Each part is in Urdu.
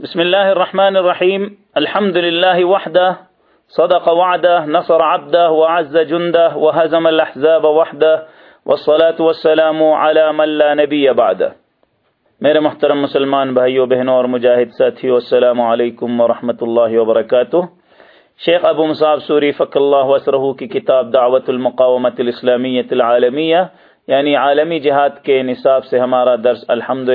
بسم الله الرحمن الرحيم الحمد لله وحده صدق وعده نصر عبده وعز جنده وهزم الأحزاب وحده والصلاة والسلام على من لا نبي بعده میرے محترم مسلمان بھائیوں بہنوں اور مجاہد ساتھیوں السلام علیکم ورحمۃ اللہ وبرکاتہ. شیخ ابو مصعب سوری فق اللہ وسرہ کی کتاب دعوت المقامت الاسلامیت العالمیہ یعنی عالمی جہاد کے نصاب سے ہمارا درس الحمد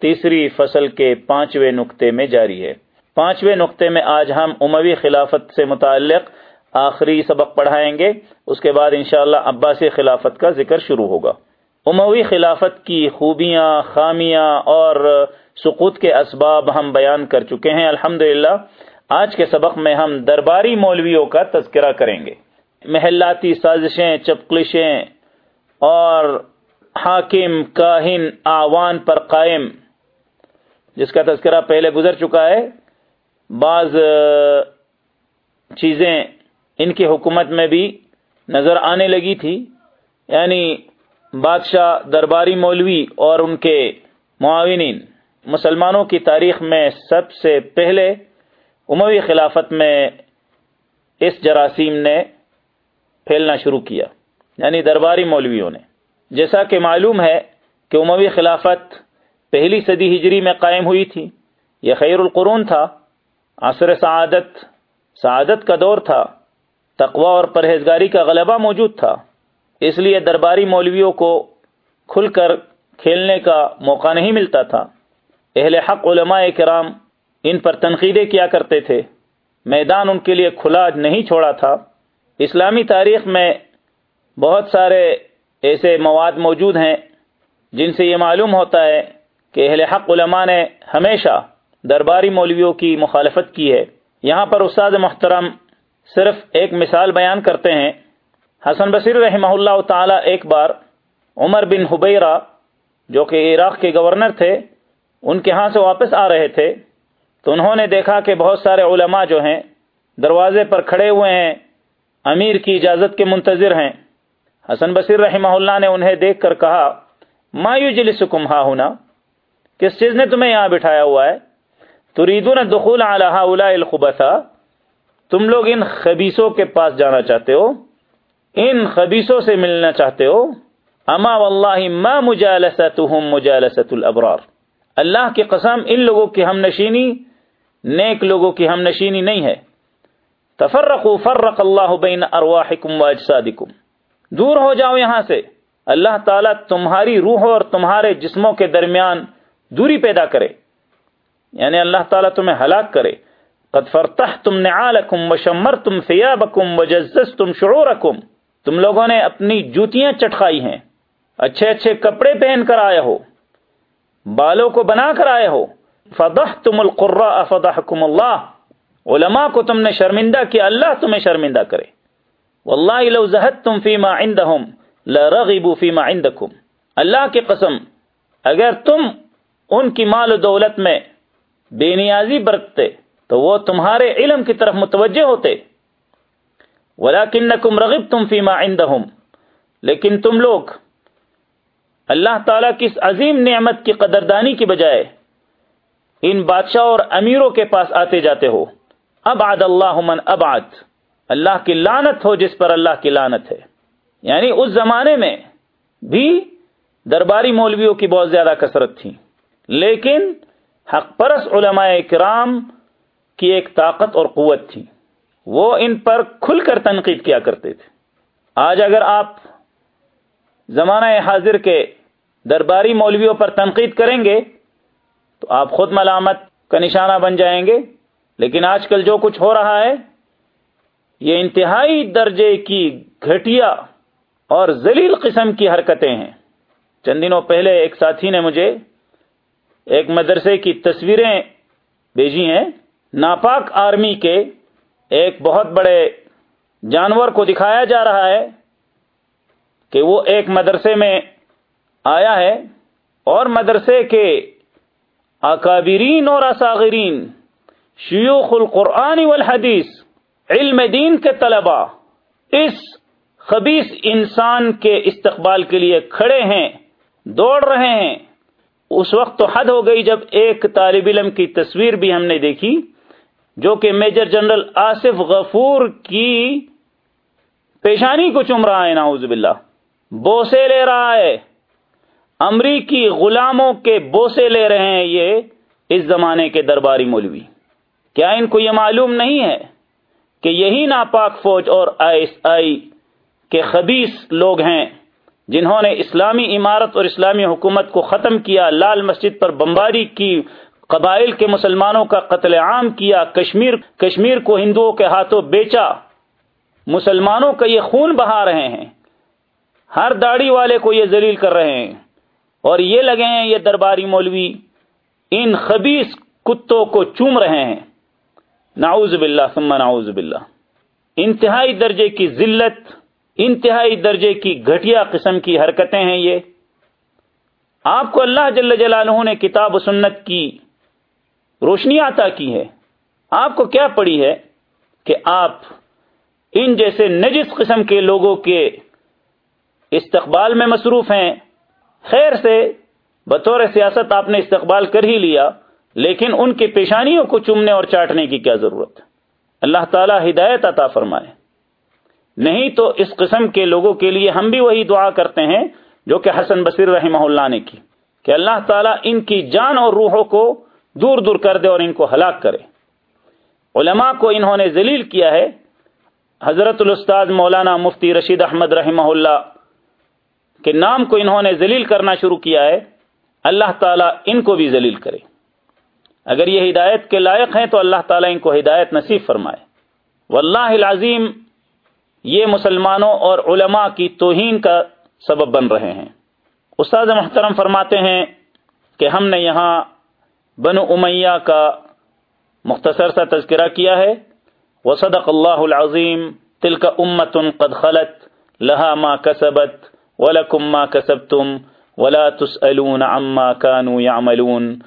تیسری فصل کے پانچویں نقطے میں جاری ہے۔ پانچویں نقطے میں آج ہم اموی خلافت سے متعلق آخری سبق پڑھائیں گے۔ اس کے بعد انشاءاللہ اللہ عباسی خلافت کا ذکر شروع ہوگا۔ اموی خلافت کی خوبیاں، خامیاں اور سقوط کے اسباب ہم بیان کر چکے ہیں۔ الحمد آج کے سبق میں ہم درباری مولویوں کا تذکرہ کریں گے۔ محلاتی سازشیں، چپکلشیں اور حاکم، کاہن، آوان پر قائم جس کا تذکرہ پہلے گزر چکا ہے، بعض چیزیں ان کی حکومت میں بھی نظر آنے لگی تھی۔ یعنی بادشاہ درباری مولوی اور ان کے معاونین، مسلمانوں کی تاریخ میں سب سے پہلے عموی خلافت میں اس جراثیم نے پھیلنا شروع کیا یعنی درباری مولویوں نے۔ جیسا کہ معلوم ہے کہ عموی خلافت پہلی صدی ہجری میں قائم ہوئی تھی۔ یہ خیر القرون تھا۔ عصر سعادت سعادت کا دور تھا۔ تقوا اور پرہیزگاری کا غلبہ موجود تھا۔ اس لیے درباری مولویوں کو کھل کر کھیلنے کا موقع نہیں ملتا تھا۔ اہل حق علماء کرام ان پر تنقیدیں کیا کرتے تھے۔ میدان ان کے لیے کھلا نہیں چھوڑا تھا۔ اسلامی تاریخ میں بہت سارے ایسے مواد موجود ہیں جن سے یہ معلوم ہوتا ہے کہ اہل حق علماء نے ہمیشہ درباری مولویوں کی مخالفت کی ہے۔ یہاں پر استاد محترم صرف ایک مثال بیان کرتے ہیں۔ حسن بصیر رحمہ اللہ تعالی ایک بار عمر بن حبیرہ، جو کہ عراق کے گورنر تھے، ان کے ہاں سے واپس آ رہے تھے۔ تو انہوں نے دیکھا کہ بہت سارے علماء جو ہیں، دروازے پر کھڑے ہوئے ہیں، امیر کی اجازت کے منتظر ہیں۔ حسن بصیر رحمہ اللہ نے انہیں دیکھ کر کہا، ما یجلسکم ہا ہونا کس چیز نے تمہیں یہاں بٹھایا ہوا ہے۔ تریدون دخول علی هؤلاء الخبثاء۔ تم لوگ ان خبیصوں کے پاس جانا چاہتے ہو۔ ان خبیصوں سے ملنا چاہتے ہو۔ اما واللہ ما مجالستهم مجالست الابرار۔ اللہ کی قسم ان لوگوں کی ہم نشینی، نیک لوگوں کی ہم نشینی نہیں ہے۔ تفرقوا فرق اللہ بین ارواحکم و اجسادکم دور ہو جاؤ یہاں سے۔ اللہ تعالیٰ تمہاری روح اور تمہارے جسموں کے درمیان دوری پیدا کرے۔ یعنی اللہ تعالیٰ تمہیں ہلاک کرے۔ قد فرتحتم نعالکم وشمرتم ثیابکم وجززتم شعورکم۔ تم لوگوں نے اپنی جوتیاں چٹخائی ہیں۔ اچھے اچھے کپڑے پہن کر آئے ہو۔ بالوں کو بنا کر آئے ہو۔ فضحتم القراء فضحکم اللہ۔ علماء کو تم نے شرمندہ کیا، اللہ تمہیں شرمندہ کرے۔ واللہ لو زہدتم فیما عندہم لرغبوا فیما عندکم۔ اللہ کی قسم، اگر تم ان کی مال و دولت میں بے نیازی برتتے، تو وہ تمہارے علم کی طرف متوجہ ہوتے۔ ولیکنکم رغبتم فیما عندہم لیکن تم لوگ اللہ تعالیٰ کی اس عظیم نعمت کی قدردانی کی بجائے ان بادشاہ اور امیروں کے پاس آتے جاتے ہو۔ ابعد اللہ من ابعد اللہ کی لانت ہو جس پر اللہ کی لانت ہے۔ یعنی اس زمانے میں بھی درباری مولویوں کی بہت زیادہ کثرت تھی۔ لیکن حق پرس علماء کرام کی ایک طاقت اور قوت تھی۔ وہ ان پر کھل کر تنقید کیا کرتے تھے۔ آج اگر آپ زمانہ حاضر کے درباری مولویوں پر تنقید کریں گے تو آپ خود ملامت کا نشانہ بن جائیں گے۔ لیکن آج کل جو کچھ ہو رہا ہے، یہ انتہائی درجے کی گھٹیا اور ذلیل قسم کی حرکتیں ہیں۔ چند دنوں پہلے ایک ساتھی نے مجھے ایک مدرسے کی تصویریں بھیجی ہیں۔ ناپاک آرمی کے ایک بہت بڑے جانور کو دکھایا جا رہا ہے کہ وہ ایک مدرسے میں آیا ہے اور مدرسے کے اکابرین اور اساغرین شیوخ القرآن والحدیث، علم دین کے طلبا اس خبیص انسان کے استقبال کے لیے کھڑے ہیں، دوڑ رہے ہیں۔ اس وقت تو حد ہو گئی جب ایک طالب علم کی تصویر بھی ہم نے دیکھی، جو کہ میجر جنرل آصف غفور کی پیشانی کو چم رہا ہے ناؤز باللہ۔ بوسے لے رہا ہے۔ امریکی غلاموں کے بوسے لے رہے ہیں یہ اس زمانے کے درباری مولوی۔ کیا ان کو یہ معلوم نہیں ہے کہ یہی ناپاک فوج اور آئی ایس آئی کے خبیص لوگ ہیں؟ جنہوں نے اسلامی عمارت اور اسلامی حکومت کو ختم کیا، لال مسجد پر بمباری کی، قبائل کے مسلمانوں کا قتل عام کیا، کشمیر کشمیر کو ہندوؤں کے ہاتھوں بیچا۔ مسلمانوں کا یہ خون بہا رہے ہیں۔ ہر داڑھی والے کو یہ ذلیل کر رہے ہیں۔ اور یہ لگے ہیں، یہ درباری مولوی، ان خبیص کتوں کو چوم رہے ہیں۔ نعوذ باللہ، ثم نعوذ باللہ۔ انتہائی درجے کی ذلت انتہائی درجے کی گھٹیا قسم کی حرکتیں ہیں یہ۔ آپ کو اللہ جل جلالہ نے کتاب و سنت کی روشنی عطا کی ہے۔ آپ کو کیا پڑی ہے کہ آپ ان جیسے نجس قسم کے لوگوں کے استقبال میں مصروف ہیں۔ خیر سے بطور سیاست آپ نے استقبال کر ہی لیا، لیکن ان کی پیشانیوں کو چومنے اور چاٹنے کی کیا ضرورت؟ ہے اللہ تعالی ہدایت عطا فرمائے۔ نہیں تو اس قسم کے لوگوں کے لیے ہم بھی وہی دعا کرتے ہیں جو کہ حسن بصیر رحمہ اللہ نے کی، کہ اللہ تعالیٰ ان کی جان اور روحوں کو دور دور کر دے اور ان کو ہلاک کرے۔ علماء کو انہوں نے ذلیل کیا ہے۔ حضرت الاستاد مولانا مفتی رشید احمد رحمہ اللہ کے نام کو انہوں نے ذلیل کرنا شروع کیا ہے۔ اللہ تعالیٰ ان کو بھی ذلیل کرے۔ اگر یہ ہدایت کے لائق ہیں تو اللہ تعالیٰ ان کو ہدایت نصیب فرمائے۔ واللہ العظیم یہ مسلمانوں اور علماء کی توہین کا سبب بن رہے ہیں۔ استاد محترم فرماتے ہیں کہ ہم نے یہاں بن امیہ کا مختصر سا تذکرہ کیا ہے۔ وصدق اللہ العظیم تل کا امت قد خلط لہا ما کسبت، ولکم ما کسبتم، ولا تسألون عما كانوا يعملون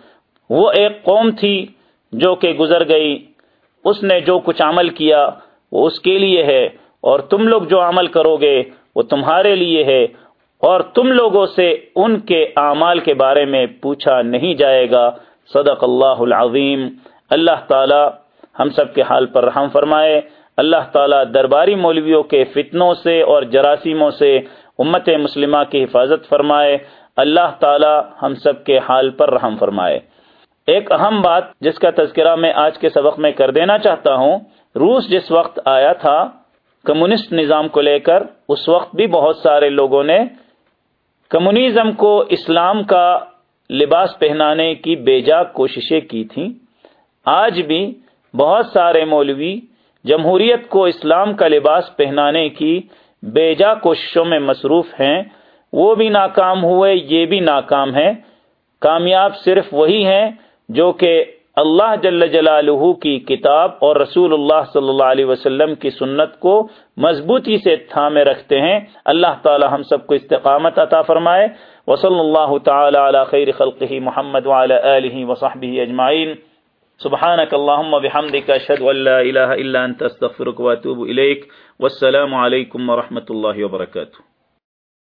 وہ ایک قوم تھی جو کہ گزر گئی، اس نے جو کچھ عمل کیا، وہ اس کے لیے ہے۔ اور تم لوگ جو عمل کرو گے وہ تمہارے لیے ہے اور تم لوگوں سے ان کے اعمال کے بارے میں پوچھا نہیں جائے گا۔ صدق اللہ العظیم۔ اللہ تعالی ہم سب کے حال پر رحم فرمائے۔ اللہ تعالی درباری مولویوں کے فتنوں سے اور جراثیموں سے امت مسلمہ کی حفاظت فرمائے۔ اللہ تعالی ہم سب کے حال پر رحم فرمائے۔ ایک اہم بات جس کا تذکرہ میں آج کے سبق میں کر دینا چاہتا ہوں، روس جس وقت آیا تھا کمیونسٹ نظام کو لے کر اس وقت بھی بہت سارے لوگوں نے کمیونزم کو اسلام کا لباس پہنانے کی بے جا کوششیں کی تھیں۔ آج بھی بہت سارے مولوی جمہوریت کو اسلام کا لباس پہنانے کی بے جا کوششوں میں مصروف ہیں۔ وہ بھی ناکام ہوئے، یہ بھی ناکام ہے کامیاب صرف وہی ہیں جو کہ اللہ جل جلالہ کی کتاب اور رسول اللہ صلی اللہ علیہ وسلم کی سنت کو مضبوطی سے تھامے رکھتے ہیں۔ اللہ تعالی ہم سب کو استقامت عطا فرمائے۔ وصلی اللہ تعالی علی خیر خلقہ محمد وعلی آلہ وصحبہ اجمعین۔ سبحانك اللهم وبحمدك اشهد ان لا اله الا انت استغفرك واتوب اليك والسلام عليكم ورحمه الله وبركاته